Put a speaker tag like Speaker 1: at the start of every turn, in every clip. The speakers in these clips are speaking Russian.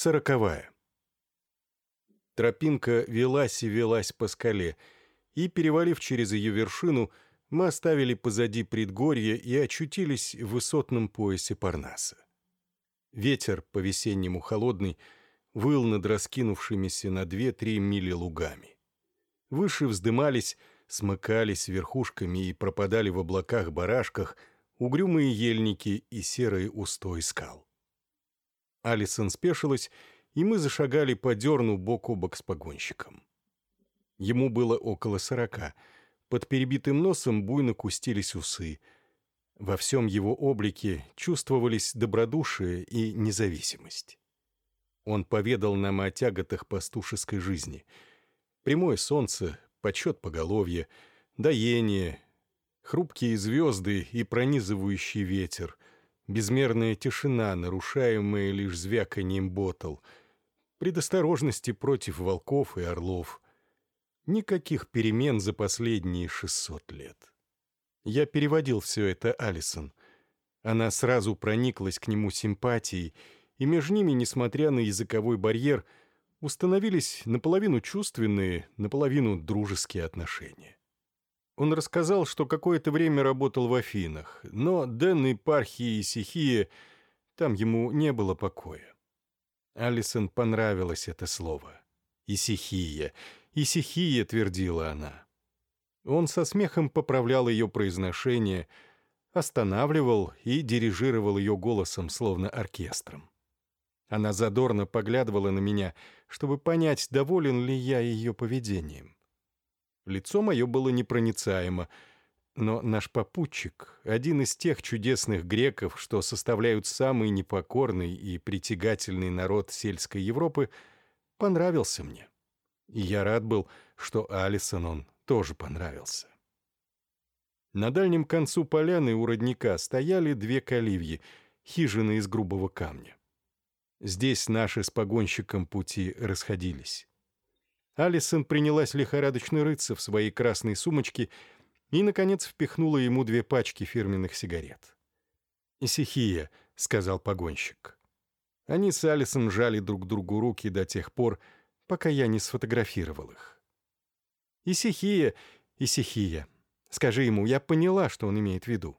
Speaker 1: Сороковая. Тропинка велась и велась по скале, и, перевалив через ее вершину, мы оставили позади предгорье и очутились в высотном поясе Парнаса. Ветер, по-весеннему холодный, выл над раскинувшимися на две-три мили лугами. Выше вздымались, смыкались верхушками и пропадали в облаках-барашках угрюмые ельники и серые устои скал. Алисон спешилась, и мы зашагали по дерну бок о бок с погонщиком. Ему было около сорока. Под перебитым носом буйно кустились усы. Во всем его облике чувствовались добродушие и независимость. Он поведал нам о тяготах пастушеской жизни. Прямое солнце, почет поголовья, доение, хрупкие звезды и пронизывающий ветер — безмерная тишина, нарушаемая лишь звяканием ботл, предосторожности против волков и орлов. Никаких перемен за последние шестьсот лет. Я переводил все это Алисон. Она сразу прониклась к нему симпатией, и между ними, несмотря на языковой барьер, установились наполовину чувственные, наполовину дружеские отношения. Он рассказал, что какое-то время работал в Афинах, но Дэн, Пархия и Сихия, там ему не было покоя. Алисон понравилось это слово. «Исихия, Исихия», — твердила она. Он со смехом поправлял ее произношение, останавливал и дирижировал ее голосом, словно оркестром. Она задорно поглядывала на меня, чтобы понять, доволен ли я ее поведением. Лицо мое было непроницаемо, но наш попутчик, один из тех чудесных греков, что составляют самый непокорный и притягательный народ сельской Европы, понравился мне. И я рад был, что Алисон он тоже понравился. На дальнем концу поляны у родника стояли две каливьи, хижины из грубого камня. Здесь наши с погонщиком пути расходились. Алисон принялась лихорадочно рыться в своей красной сумочке и, наконец, впихнула ему две пачки фирменных сигарет. «Исихия», — сказал погонщик. Они с Алисон жали друг другу руки до тех пор, пока я не сфотографировал их. «Исихия, Исихия, скажи ему, я поняла, что он имеет в виду».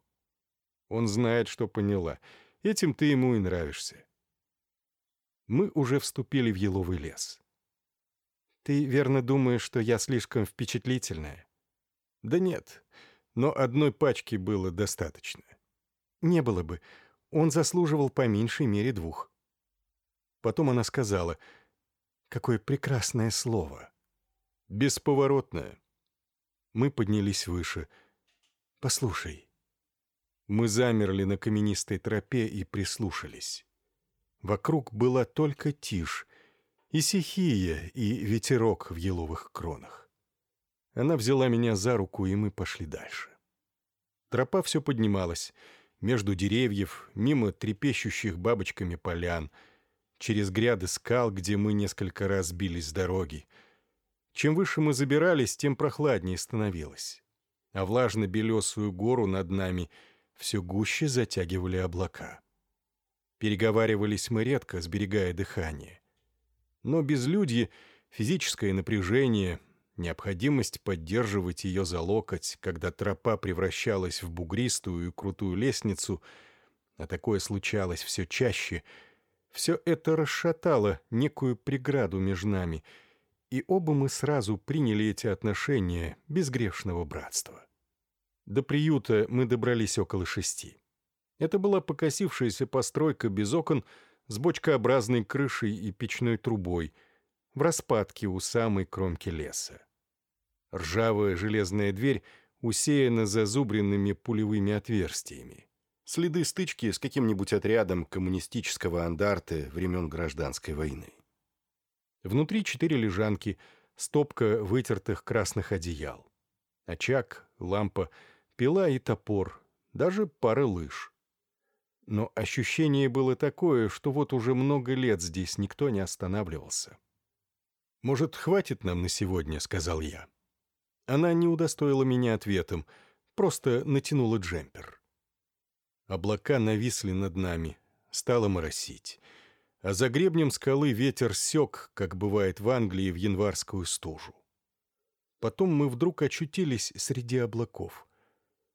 Speaker 1: Он знает, что поняла. Этим ты ему и нравишься. Мы уже вступили в еловый лес. Ты верно думаешь, что я слишком впечатлительная? Да нет, но одной пачки было достаточно. Не было бы. Он заслуживал по меньшей мере двух. Потом она сказала, какое прекрасное слово. Бесповоротное. Мы поднялись выше. Послушай. Мы замерли на каменистой тропе и прислушались. Вокруг была только тишь, и стихия, и ветерок в еловых кронах. Она взяла меня за руку, и мы пошли дальше. Тропа все поднималась, между деревьев, мимо трепещущих бабочками полян, через гряды скал, где мы несколько раз бились с дороги. Чем выше мы забирались, тем прохладнее становилось. А влажно-белесую гору над нами все гуще затягивали облака. Переговаривались мы редко, сберегая дыхание но безлюдье, физическое напряжение, необходимость поддерживать ее за локоть, когда тропа превращалась в бугристую и крутую лестницу, а такое случалось все чаще, все это расшатало некую преграду между нами, и оба мы сразу приняли эти отношения безгрешного братства. До приюта мы добрались около шести. Это была покосившаяся постройка без окон — с бочкообразной крышей и печной трубой, в распадке у самой кромки леса. Ржавая железная дверь усеяна зазубренными пулевыми отверстиями. Следы стычки с каким-нибудь отрядом коммунистического андарта времен гражданской войны. Внутри четыре лежанки, стопка вытертых красных одеял. Очаг, лампа, пила и топор, даже пара лыж но ощущение было такое, что вот уже много лет здесь никто не останавливался. «Может, хватит нам на сегодня?» — сказал я. Она не удостоила меня ответом, просто натянула джемпер. Облака нависли над нами, стало моросить. а за гребнем скалы ветер сёк, как бывает в Англии в январскую стужу. Потом мы вдруг очутились среди облаков.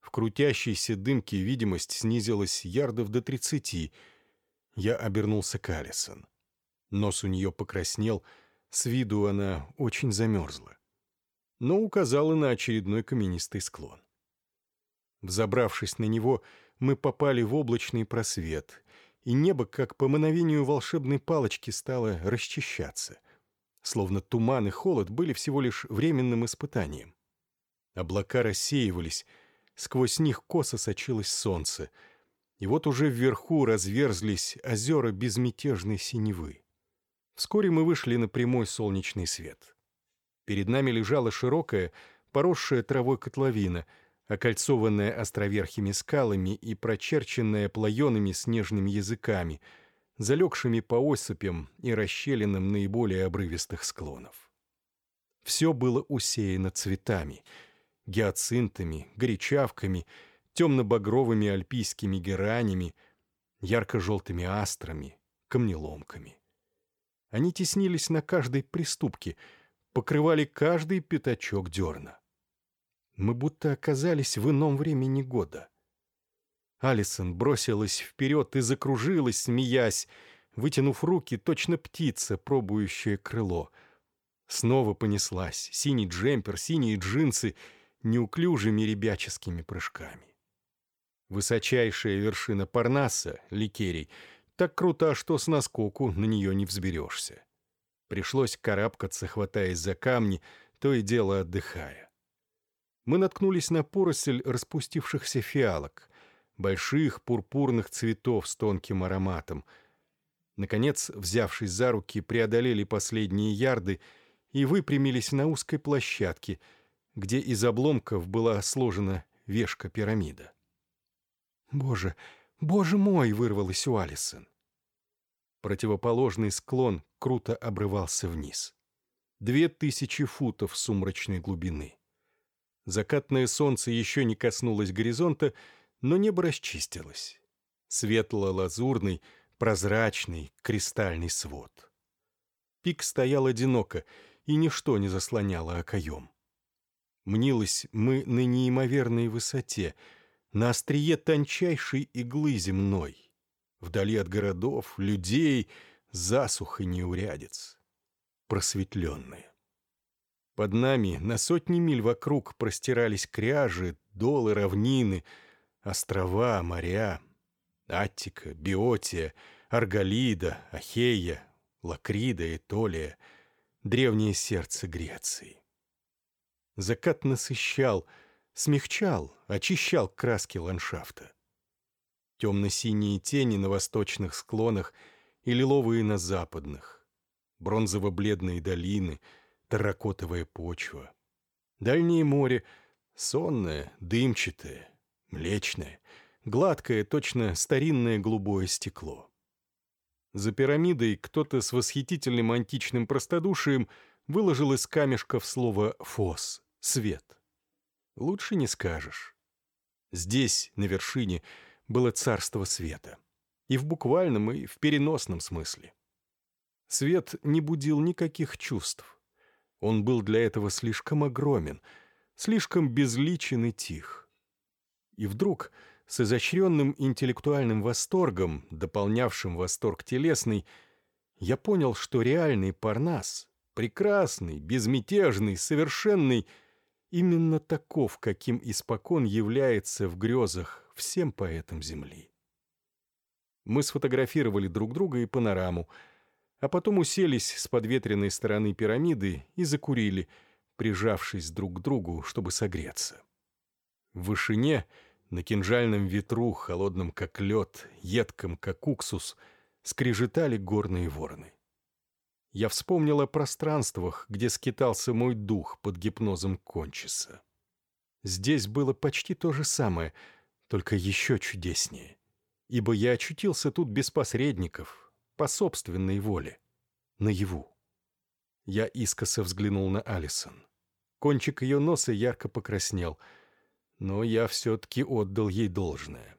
Speaker 1: В крутящейся дымке видимость снизилась ярдов до тридцати. Я обернулся к Алисон. Нос у нее покраснел, с виду она очень замерзла. Но указала на очередной каменистый склон. Взобравшись на него, мы попали в облачный просвет, и небо, как по мановению волшебной палочки, стало расчищаться. Словно туман и холод были всего лишь временным испытанием. Облака рассеивались, сквозь них косо сочилось солнце, и вот уже вверху разверзлись озера безмятежной синевы. Вскоре мы вышли на прямой солнечный свет. Перед нами лежала широкая, поросшая травой котловина — окольцованная островерхими скалами и прочерченная плаеными снежными языками, залегшими по осыпям и расщелинам наиболее обрывистых склонов. Все было усеяно цветами, гиацинтами, горячавками, темно-багровыми альпийскими геранями, ярко-желтыми астрами, камнеломками. Они теснились на каждой приступке, покрывали каждый пятачок дерна. Мы будто оказались в ином времени года. Алисон бросилась вперед и закружилась, смеясь, вытянув руки, точно птица, пробующая крыло. Снова понеслась, синий джемпер, синие джинсы, неуклюжими ребяческими прыжками. Высочайшая вершина Парнаса, Ликерий, так крута, что с наскоку на нее не взберешься. Пришлось карабкаться, хватаясь за камни, то и дело отдыхая мы наткнулись на поросль распустившихся фиалок, больших пурпурных цветов с тонким ароматом. Наконец, взявшись за руки, преодолели последние ярды и выпрямились на узкой площадке, где из обломков была сложена вешка-пирамида. «Боже, боже мой!» — вырвалась у Алисон. Противоположный склон круто обрывался вниз. Две тысячи футов сумрачной глубины. Закатное солнце еще не коснулось горизонта, но небо расчистилось. Светло-лазурный, прозрачный, кристальный свод. Пик стоял одиноко, и ничто не заслоняло окоем. Мнилось мы на неимоверной высоте, на острие тончайшей иглы земной, вдали от городов, людей, засух и неурядиц, просветленные. Под нами на сотни миль вокруг простирались кряжи, долы, равнины, острова, моря, Аттика, Биотия, Арголида, Ахея, Лакрида и Толия, древнее сердце Греции. Закат насыщал, смягчал, очищал краски ландшафта. Темно-синие тени на восточных склонах и лиловые на западных, бронзово-бледные долины — терракотовая почва. Дальнее море — сонное, дымчатое, млечное, гладкое, точно старинное голубое стекло. За пирамидой кто-то с восхитительным античным простодушием выложил из камешков слово «фос» — «свет». Лучше не скажешь. Здесь, на вершине, было царство света. И в буквальном, и в переносном смысле. Свет не будил никаких чувств. Он был для этого слишком огромен, слишком безличен и тих. И вдруг, с изощренным интеллектуальным восторгом, дополнявшим восторг телесный, я понял, что реальный Парнас, прекрасный, безмятежный, совершенный, именно таков, каким испокон является в грезах всем поэтам Земли. Мы сфотографировали друг друга и панораму — а потом уселись с подветренной стороны пирамиды и закурили, прижавшись друг к другу, чтобы согреться. В вышине, на кинжальном ветру, холодном как лед, едком как уксус, скрежетали горные вороны. Я вспомнил о пространствах, где скитался мой дух под гипнозом кончиса. Здесь было почти то же самое, только еще чудеснее. Ибо я очутился тут без посредников, по собственной воле, наяву. Я искоса взглянул на Алисон. Кончик ее носа ярко покраснел, но я все-таки отдал ей должное.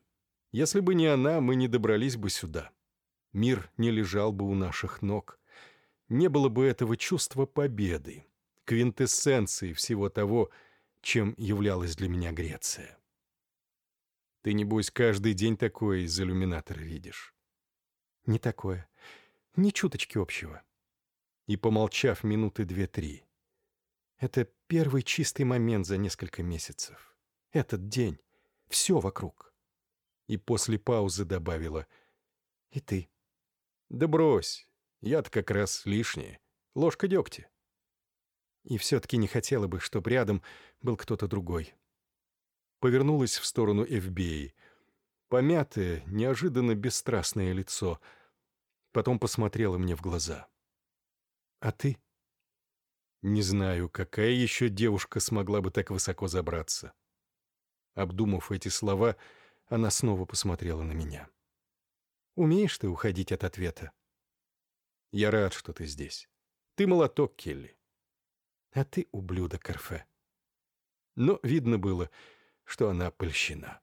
Speaker 1: Если бы не она, мы не добрались бы сюда. Мир не лежал бы у наших ног. Не было бы этого чувства победы, квинтэссенции всего того, чем являлась для меня Греция. Ты, небось, каждый день такое из иллюминатора видишь.
Speaker 2: Не такое. Ни чуточки общего.
Speaker 1: И, помолчав минуты две-три.
Speaker 2: Это первый чистый момент за несколько месяцев. Этот день. Все вокруг.
Speaker 1: И после паузы добавила.
Speaker 2: И ты.
Speaker 1: Да брось. Я-то как раз лишнее. Ложка дегтя.
Speaker 2: И все-таки не хотела бы, чтобы рядом был кто-то другой
Speaker 1: повернулась в сторону Эвбеи. Помятое, неожиданно бесстрастное лицо. Потом посмотрела мне в глаза.
Speaker 2: «А ты?»
Speaker 1: Не знаю, какая еще девушка смогла бы так высоко забраться. Обдумав эти слова, она снова посмотрела на меня.
Speaker 2: «Умеешь ты уходить от ответа?»
Speaker 1: «Я рад, что ты здесь. Ты молоток, Келли».
Speaker 2: «А ты ублюдок, Карфе».
Speaker 1: Но видно было, что она польщена.